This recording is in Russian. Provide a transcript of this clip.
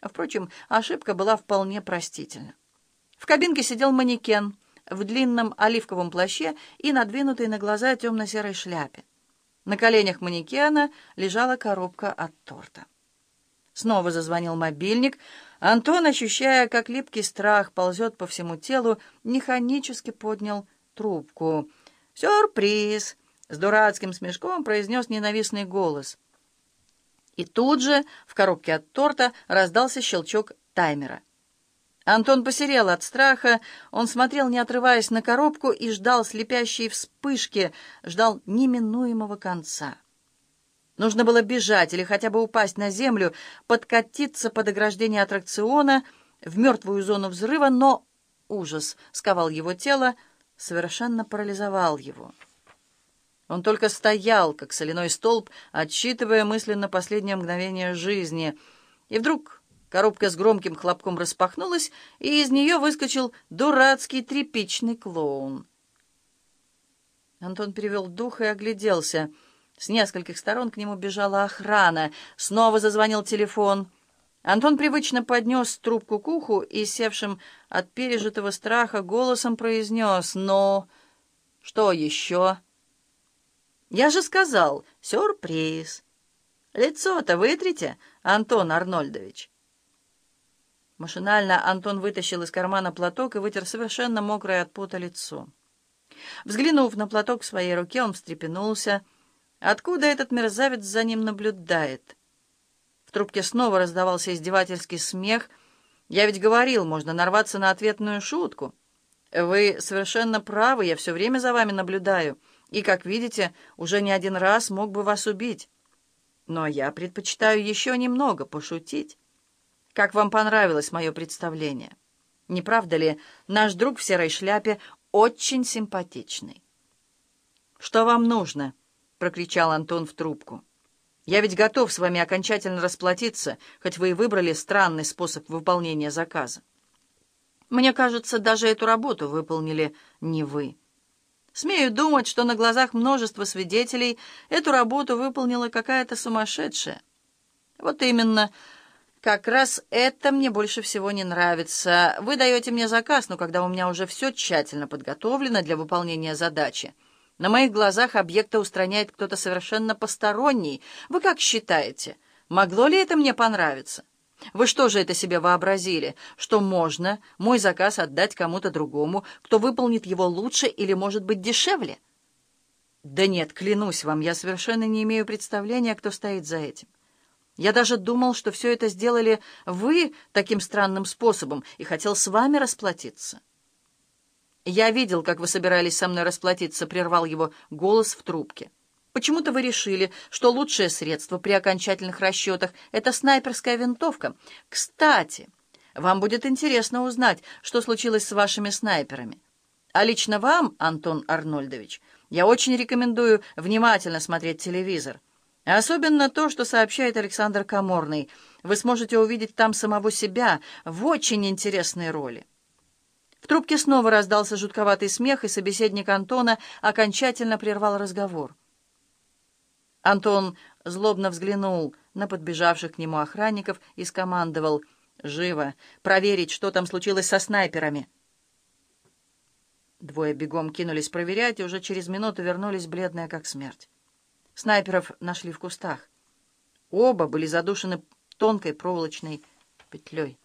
Впрочем, ошибка была вполне простительна. В кабинке сидел манекен в длинном оливковом плаще и надвинутой на глаза темно-серой шляпе. На коленях манекена лежала коробка от торта. Снова зазвонил мобильник. Антон, ощущая, как липкий страх ползет по всему телу, механически поднял трубку. «Сюрприз!» — с дурацким смешком произнес ненавистный голос. И тут же в коробке от торта раздался щелчок таймера. Антон посерел от страха, он смотрел, не отрываясь на коробку, и ждал слепящей вспышки, ждал неминуемого конца. Нужно было бежать или хотя бы упасть на землю, подкатиться под ограждение аттракциона в мертвую зону взрыва, но ужас сковал его тело, совершенно парализовал его. Он только стоял, как соляной столб, отсчитывая мысленно последнее мгновение жизни, и вдруг Коробка с громким хлопком распахнулась, и из нее выскочил дурацкий тряпичный клоун. Антон перевел дух и огляделся. С нескольких сторон к нему бежала охрана. Снова зазвонил телефон. Антон привычно поднес трубку к уху и, севшим от пережитого страха, голосом произнес «Но что еще?» «Я же сказал, сюрприз!» «Лицо-то вытрите, Антон Арнольдович!» Машинально Антон вытащил из кармана платок и вытер совершенно мокрое от пота лицо. Взглянув на платок в своей руке, он встрепенулся. Откуда этот мерзавец за ним наблюдает? В трубке снова раздавался издевательский смех. «Я ведь говорил, можно нарваться на ответную шутку. Вы совершенно правы, я все время за вами наблюдаю, и, как видите, уже не один раз мог бы вас убить. Но я предпочитаю еще немного пошутить». Как вам понравилось мое представление? Не правда ли, наш друг в серой шляпе очень симпатичный? «Что вам нужно?» — прокричал Антон в трубку. «Я ведь готов с вами окончательно расплатиться, хоть вы и выбрали странный способ выполнения заказа. Мне кажется, даже эту работу выполнили не вы. Смею думать, что на глазах множества свидетелей эту работу выполнила какая-то сумасшедшая. Вот именно, как раз это мне больше всего не нравится. Вы даете мне заказ, но когда у меня уже все тщательно подготовлено для выполнения задачи, на моих глазах объекта устраняет кто-то совершенно посторонний. Вы как считаете, могло ли это мне понравиться? Вы что же это себе вообразили, что можно мой заказ отдать кому-то другому, кто выполнит его лучше или, может быть, дешевле? Да нет, клянусь вам, я совершенно не имею представления, кто стоит за этим. Я даже думал, что все это сделали вы таким странным способом и хотел с вами расплатиться. «Я видел, как вы собирались со мной расплатиться», — прервал его голос в трубке. «Почему-то вы решили, что лучшее средство при окончательных расчетах — это снайперская винтовка. Кстати, вам будет интересно узнать, что случилось с вашими снайперами. А лично вам, Антон Арнольдович, я очень рекомендую внимательно смотреть телевизор». Особенно то, что сообщает Александр Каморный. Вы сможете увидеть там самого себя в очень интересной роли. В трубке снова раздался жутковатый смех, и собеседник Антона окончательно прервал разговор. Антон злобно взглянул на подбежавших к нему охранников и скомандовал «Живо! Проверить, что там случилось со снайперами!» Двое бегом кинулись проверять, и уже через минуту вернулись бледные, как смерть. Снайперов нашли в кустах. Оба были задушены тонкой проволочной петлей.